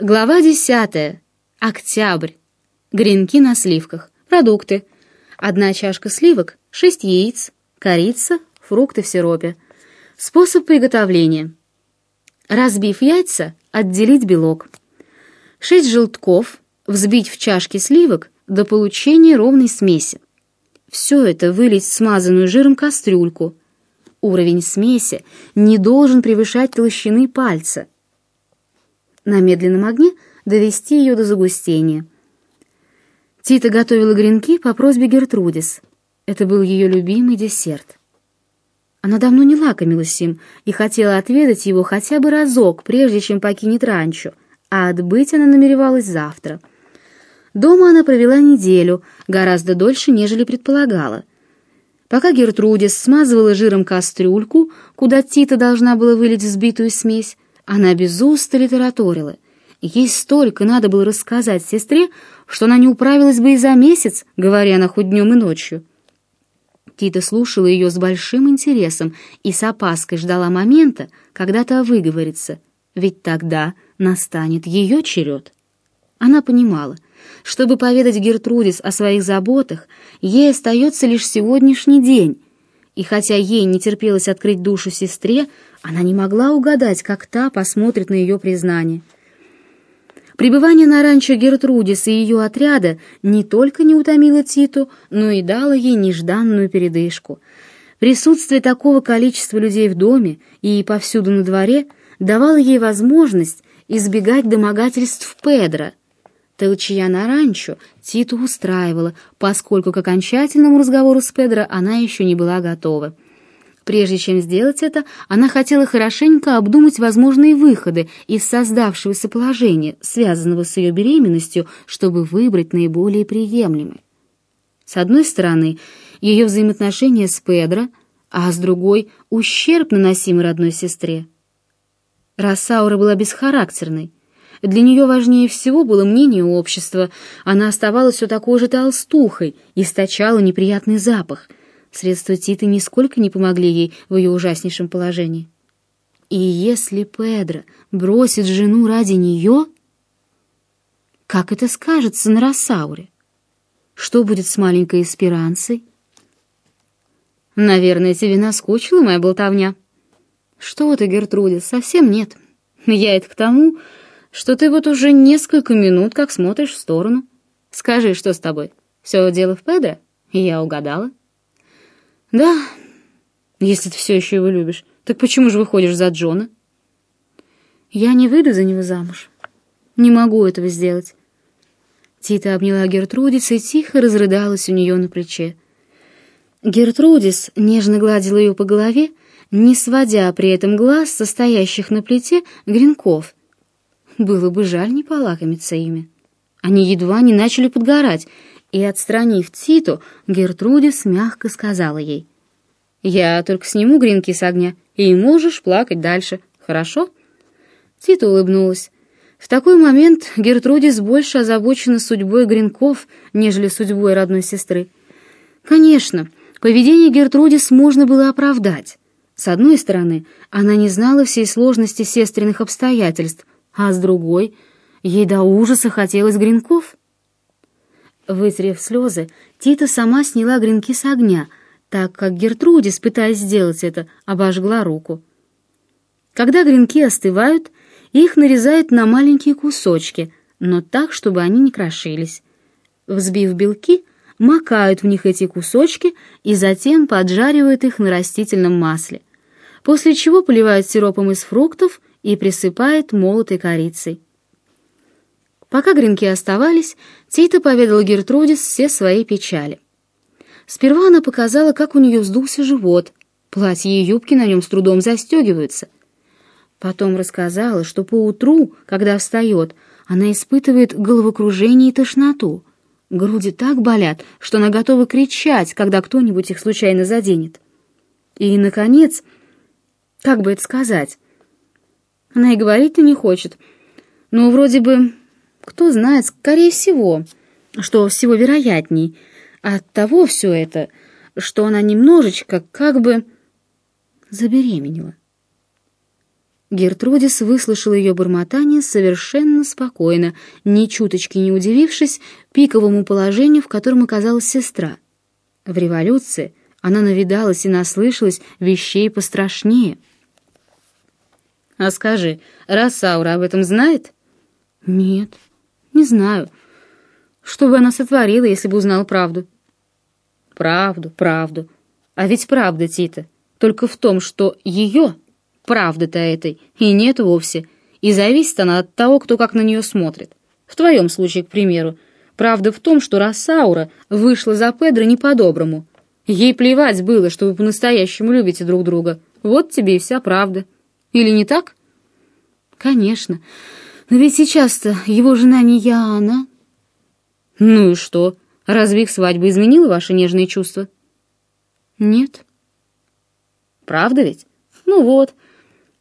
Глава 10. Октябрь. Гренки на сливках. Продукты. Одна чашка сливок, 6 яиц, корица, фрукты в сиропе. Способ приготовления. Разбив яйца, отделить белок. 6 желтков, взбить в чашке сливок до получения ровной смеси. Все это вылить в смазанную жиром кастрюльку. Уровень смеси не должен превышать толщины пальца – на медленном огне довести ее до загустения. Тита готовила гренки по просьбе Гертрудис. Это был ее любимый десерт. Она давно не лакомилась им и хотела отведать его хотя бы разок, прежде чем покинет ранчо, а отбыть она намеревалась завтра. Дома она провела неделю, гораздо дольше, нежели предполагала. Пока Гертрудис смазывала жиром кастрюльку, куда Тита должна была вылить взбитую смесь, она без устали тараторила. Ей столько надо было рассказать сестре, что она не управилась бы и за месяц, говоря она хоть днем и ночью. Тита слушала ее с большим интересом и с опаской ждала момента, когда та выговорится, ведь тогда настанет ее черед. Она понимала, чтобы поведать Гертрудис о своих заботах, ей остается лишь сегодняшний день, и хотя ей не терпелось открыть душу сестре, она не могла угадать, как та посмотрит на ее признание. Пребывание на ранчо Гертрудис и ее отряда не только не утомило Титу, но и дало ей нежданную передышку. Присутствие такого количества людей в доме и повсюду на дворе давало ей возможность избегать домогательств Педро — Толчья на ранчо Титу устраивала, поскольку к окончательному разговору с Педро она еще не была готова. Прежде чем сделать это, она хотела хорошенько обдумать возможные выходы из создавшегося положения, связанного с ее беременностью, чтобы выбрать наиболее приемлемый. С одной стороны, ее взаимоотношения с Педро, а с другой — ущерб, наносимый родной сестре. Рассаура была бесхарактерной, для нее важнее всего было мнение общества. Она оставалась все такой же толстухой, источала неприятный запах. Средства Титы нисколько не помогли ей в ее ужаснейшем положении. И если Педро бросит жену ради нее, как это скажется на Рассауре? Что будет с маленькой Эсперанцей? Наверное, тебе наскучила моя болтовня. Что ты, Гертрудис, совсем нет. Я это к тому, что ты вот уже несколько минут как смотришь в сторону. Скажи, что с тобой? Все дело в Педро? Я угадала. Да, если ты все еще его любишь. Так почему же выходишь за Джона? Я не выйду за него замуж. Не могу этого сделать. Тита обняла Гертрудис и тихо разрыдалась у нее на плече. Гертрудис нежно гладила ее по голове, не сводя при этом глаз состоящих на плите гренков — было бы жаль не полакомиться ими. Они едва не начали подгорать, и, отстранив Титу, Гертрудис мягко сказала ей, «Я только сниму гринки с огня, и можешь плакать дальше, хорошо?» Тита улыбнулась. В такой момент Гертрудис больше озабочена судьбой гринков, нежели судьбой родной сестры. Конечно, поведение Гертрудис можно было оправдать. С одной стороны, она не знала всей сложности сестренных обстоятельств, а с другой ей до ужаса хотелось гренков. Вытерев слезы, Тита сама сняла гренки с огня, так как Гертрудис, пытаясь сделать это, обожгла руку. Когда гренки остывают, их нарезают на маленькие кусочки, но так, чтобы они не крошились. Взбив белки, макают в них эти кусочки и затем поджаривают их на растительном масле, после чего поливают сиропом из фруктов и присыпает молотой корицей. Пока гренки оставались, Тита поведала Гертрудис все свои печали. Сперва она показала, как у нее вздулся живот, платье и юбки на нем с трудом застегиваются. Потом рассказала, что по утру, когда встает, она испытывает головокружение и тошноту. Груди так болят, что она готова кричать, когда кто-нибудь их случайно заденет. И, наконец, как бы это сказать, она и говорить-то не хочет. Но вроде бы, кто знает, скорее всего, что всего вероятней, от того все это, что она немножечко как бы забеременела. Гертрудис выслушала ее бормотание совершенно спокойно, ни чуточки не удивившись пиковому положению, в котором оказалась сестра. В революции она навидалась и наслышалась вещей пострашнее. «А скажи, Рассаура об этом знает?» «Нет, не знаю. Что бы она сотворила, если бы узнала правду?» «Правду, правду. А ведь правда, Тита, только в том, что ее правды-то этой и нет вовсе, и зависит она от того, кто как на нее смотрит. В твоем случае, к примеру, правда в том, что Рассаура вышла за Педро не по-доброму. Ей плевать было, что вы по-настоящему любите друг друга. Вот тебе и вся правда. Или не так? Конечно. Но ведь сейчас-то его жена не я, а она. Ну и что? Разве их свадьба изменила ваши нежные чувства? Нет. Правда ведь? Ну вот.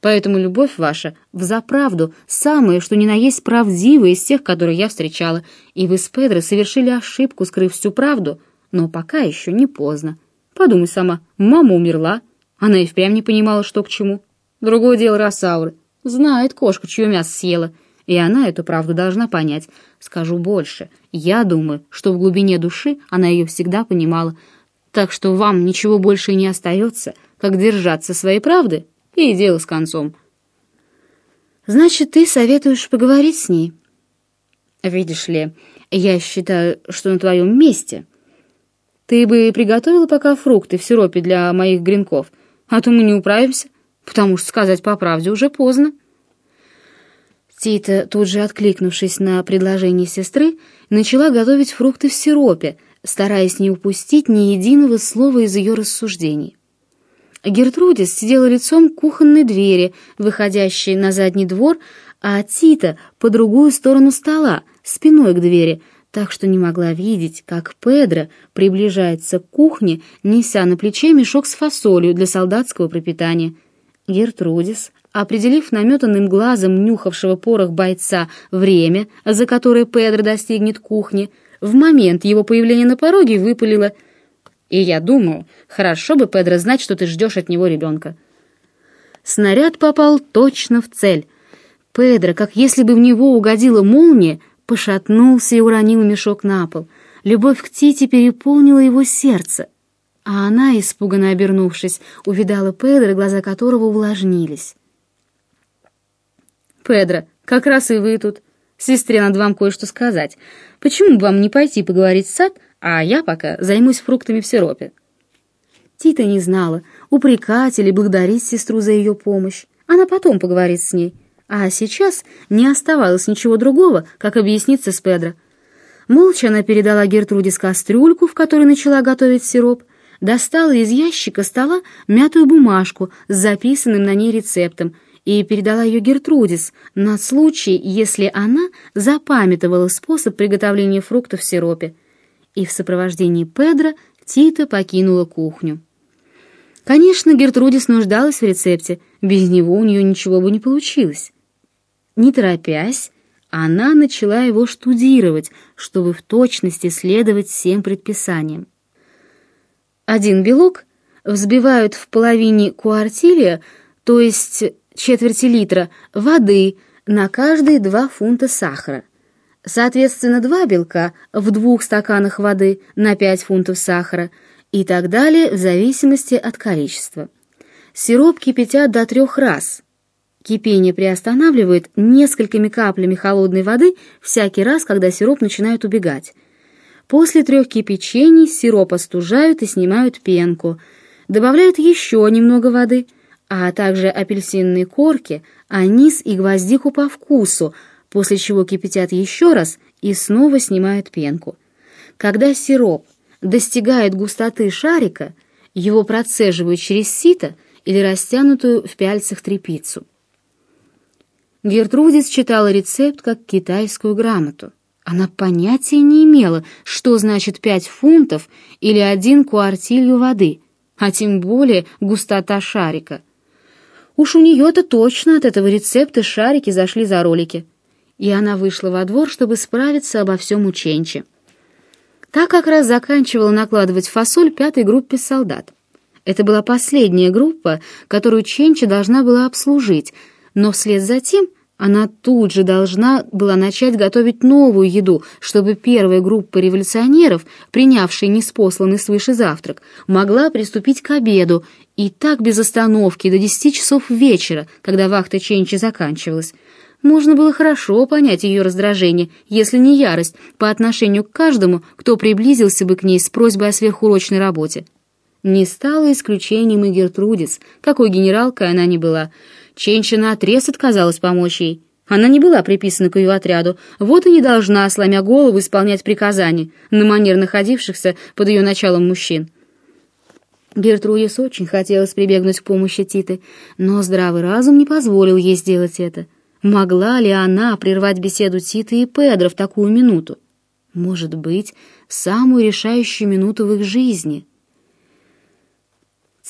Поэтому любовь ваша взаправду самая, что ни на есть правдивая из тех, которые я встречала, и вы с Педро совершили ошибку, скрыв всю правду, но пока еще не поздно. Подумай сама, мама умерла, она и впрямь не понимала, что к чему. Другое дело Росауры. Знает кошка, чье мясо съела, и она эту правду должна понять. Скажу больше, я думаю, что в глубине души она ее всегда понимала, так что вам ничего больше не остается, как держаться своей правды и дело с концом. Значит, ты советуешь поговорить с ней? Видишь ли, я считаю, что на твоем месте. Ты бы приготовила пока фрукты в сиропе для моих гренков, а то мы не управимся, потому что сказать по правде уже поздно. Тита, тут же откликнувшись на предложение сестры, начала готовить фрукты в сиропе, стараясь не упустить ни единого слова из ее рассуждений. Гертрудис сидела лицом к кухонной двери, выходящей на задний двор, а Тита по другую сторону стола, спиной к двери, так что не могла видеть, как Педро приближается к кухне, неся на плече мешок с фасолью для солдатского пропитания. Гертрудис, определив наметанным глазом нюхавшего порох бойца время, за которое Педро достигнет кухни, в момент его появления на пороге выпалила — и я думаю, хорошо бы, Педро, знать, что ты ждешь от него ребенка. Снаряд попал точно в цель. Педро, как если бы в него угодила молния, пошатнулся и уронил мешок на пол. Любовь к Тите переполнила его сердце. А она, испуганно обернувшись, увидала Педро, глаза которого увлажнились. «Педро, как раз и вы тут. Сестре надо вам кое-что сказать. Почему бы вам не пойти поговорить в сад, а я пока займусь фруктами в сиропе». Тита не знала, упрекать или благодарить сестру за ее помощь. Она потом поговорит с ней. А сейчас не оставалось ничего другого, как объясниться с Педро. Молча она передала Гертрудис кастрюльку, в которой начала готовить сироп, достала из ящика стола мятую бумажку с записанным на ней рецептом и передала ее Гертрудис на случай, если она запамятовала способ приготовления фруктов в сиропе и в сопровождении Педро Тита покинула кухню. Конечно, Гертрудис нуждалась в рецепте, без него у нее ничего бы не получилось. Не торопясь, она начала его штудировать, чтобы в точности следовать всем предписаниям. Один белок взбивают в половине куартилия, то есть четверти литра, воды на каждые два фунта сахара. Соответственно, два белка в двух стаканах воды на 5 фунтов сахара и так далее в зависимости от количества. Сироп кипятят до трех раз. Кипение приостанавливает несколькими каплями холодной воды всякий раз, когда сироп начинает убегать. После трех кипячений сироп остужают и снимают пенку. Добавляют еще немного воды, а также апельсинные корки, анис и гвоздику по вкусу – после чего кипятят еще раз и снова снимают пенку. Когда сироп достигает густоты шарика, его процеживают через сито или растянутую в пяльцах тряпицу. Гертрудис читала рецепт как китайскую грамоту. Она понятия не имела, что значит пять фунтов или один куартилью воды, а тем более густота шарика. Уж у нее-то точно от этого рецепта шарики зашли за ролики и она вышла во двор, чтобы справиться обо всем у Ченчи. Та как раз заканчивала накладывать фасоль пятой группе солдат. Это была последняя группа, которую Ченчи должна была обслужить, но вслед за тем она тут же должна была начать готовить новую еду, чтобы первая группа революционеров, принявшая неспосланный свыше завтрак, могла приступить к обеду, и так без остановки до десяти часов вечера, когда вахта Ченчи заканчивалась. Можно было хорошо понять ее раздражение, если не ярость, по отношению к каждому, кто приблизился бы к ней с просьбой о сверхурочной работе. Не стало исключением и Гертрудис, какой генералкой она ни была. Ченча наотрез отказалась помочь ей. Она не была приписана к ее отряду, вот и не должна, сломя голову, исполнять приказания на манер находившихся под ее началом мужчин. Гертрудис очень хотелось прибегнуть к помощи Титы, но здравый разум не позволил ей сделать это. Могла ли она прервать беседу Титы и Педро в такую минуту? Может быть, самую решающую минуту в их жизни.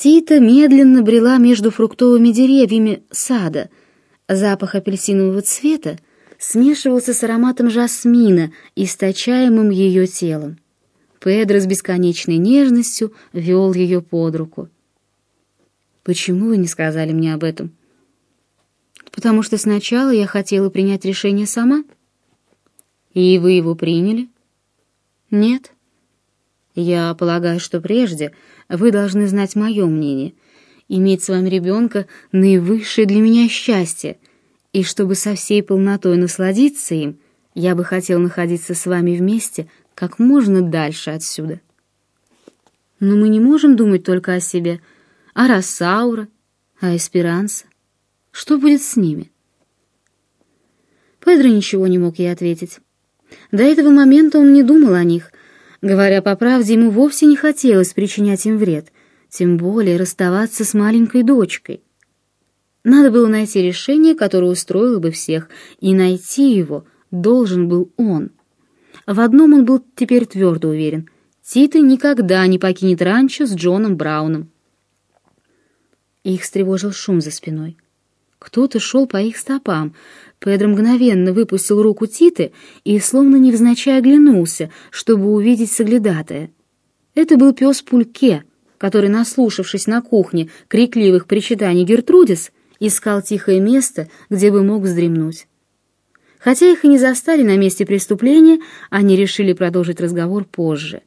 Тита медленно брела между фруктовыми деревьями сада. Запах апельсинового цвета смешивался с ароматом жасмина, источаемым ее телом. Педро с бесконечной нежностью вел ее под руку. «Почему вы не сказали мне об этом?» потому что сначала я хотела принять решение сама. И вы его приняли? Нет. Я полагаю, что прежде вы должны знать мое мнение. Иметь с вами ребенка — наивысшее для меня счастье, и чтобы со всей полнотой насладиться им, я бы хотел находиться с вами вместе как можно дальше отсюда. Но мы не можем думать только о себе, о Рассаура, о Эсперанса. Что будет с ними? Педро ничего не мог ей ответить. До этого момента он не думал о них. Говоря по правде, ему вовсе не хотелось причинять им вред, тем более расставаться с маленькой дочкой. Надо было найти решение, которое устроило бы всех, и найти его должен был он. В одном он был теперь твердо уверен. Тита никогда не покинет ранчо с Джоном Брауном. Их встревожил шум за спиной. Кто-то шел по их стопам. Педро мгновенно выпустил руку Титы и словно невзначай оглянулся, чтобы увидеть соглядатая. Это был пес Пульке, который, наслушавшись на кухне крикливых причитаний Гертрудис, искал тихое место, где бы мог вздремнуть. Хотя их и не застали на месте преступления, они решили продолжить разговор позже.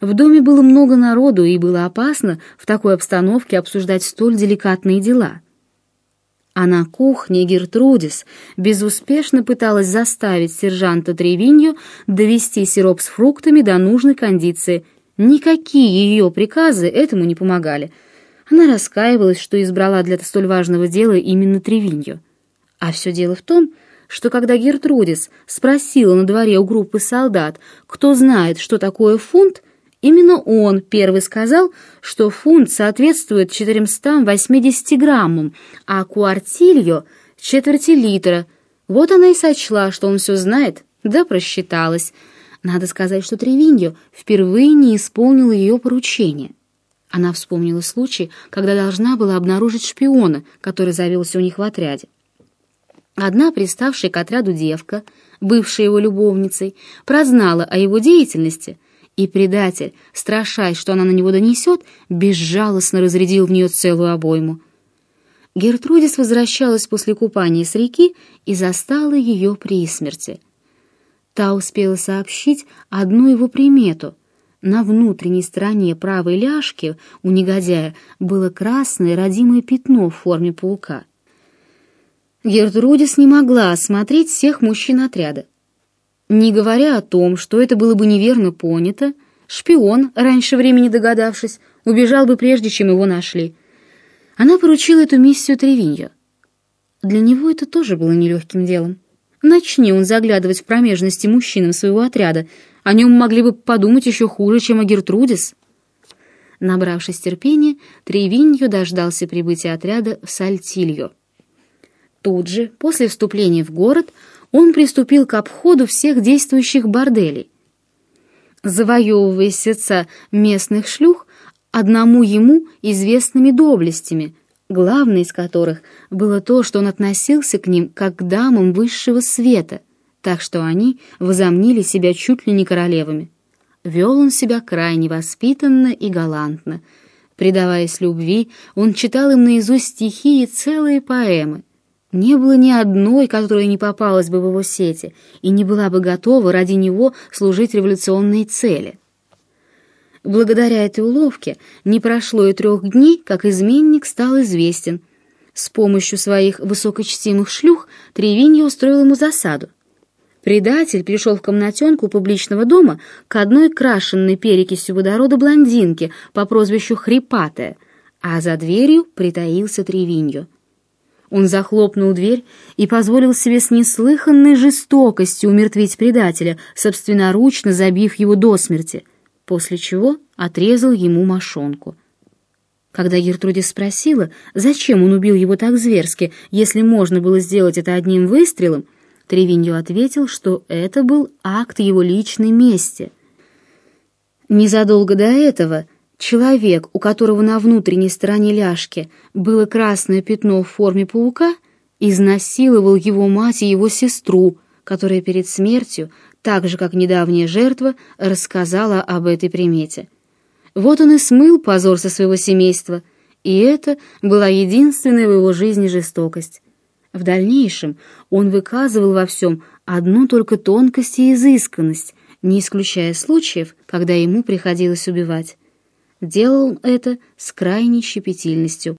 В доме было много народу, и было опасно в такой обстановке обсуждать столь деликатные дела. А на кухне Гертрудис безуспешно пыталась заставить сержанта Тревинью довести сироп с фруктами до нужной кондиции. Никакие ее приказы этому не помогали. Она раскаивалась, что избрала для столь важного дела именно Тревинью. А все дело в том, что когда Гертрудис спросила на дворе у группы солдат, кто знает, что такое фунт, Именно он первый сказал, что фунт соответствует 480 граммам, а куартильо — четверти литра. Вот она и сочла, что он все знает, да просчиталась. Надо сказать, что Тревиньо впервые не исполнила ее поручение. Она вспомнила случай, когда должна была обнаружить шпиона, который завелся у них в отряде. Одна приставшая к отряду девка, бывшая его любовницей, прознала о его деятельности — и предатель, страшась, что она на него донесет, безжалостно разрядил в нее целую обойму. Гертрудис возвращалась после купания с реки и застала ее при смерти. Та успела сообщить одну его примету. На внутренней стороне правой ляжки у негодяя было красное родимое пятно в форме паука. Гертрудис не могла осмотреть всех мужчин отряда. Не говоря о том, что это было бы неверно понято, шпион, раньше времени догадавшись, убежал бы прежде, чем его нашли. Она поручила эту миссию Тревиньо. Для него это тоже было нелегким делом. Начни он заглядывать в промежности мужчинам своего отряда, о нем могли бы подумать еще хуже, чем о Гертрудис. Набравшись терпения, Тревиньо дождался прибытия отряда в Сальтильо. Тут же, после вступления в город, он приступил к обходу всех действующих борделей. Завоевывая сердца местных шлюх одному ему известными доблестями, главной из которых было то, что он относился к ним как к дамам высшего света, так что они возомнили себя чуть ли не королевами. Вел он себя крайне воспитанно и галантно. Предаваясь любви, он читал им наизусть стихи и целые поэмы — Не было ни одной, которая не попалась бы в его сети и не была бы готова ради него служить революционной цели. Благодаря этой уловке не прошло и трех дней, как изменник стал известен. С помощью своих высокочтимых шлюх Тревиньо устроил ему засаду. Предатель пришел в комнатенку публичного дома к одной крашенной перекисью водорода блондинке по прозвищу Хрипатая, а за дверью притаился Тревиньо. Он захлопнул дверь и позволил себе с неслыханной жестокостью умертвить предателя, собственноручно забив его до смерти, после чего отрезал ему мошонку. Когда Гертруде спросила, зачем он убил его так зверски, если можно было сделать это одним выстрелом, Тревиньо ответил, что это был акт его личной мести. Незадолго до этого Человек, у которого на внутренней стороне ляжки было красное пятно в форме паука, изнасиловал его мать и его сестру, которая перед смертью, так же, как недавняя жертва, рассказала об этой примете. Вот он и смыл позор со своего семейства, и это была единственная в его жизни жестокость. В дальнейшем он выказывал во всем одну только тонкость и изысканность, не исключая случаев, когда ему приходилось убивать. Делал это с крайней щепетильностью,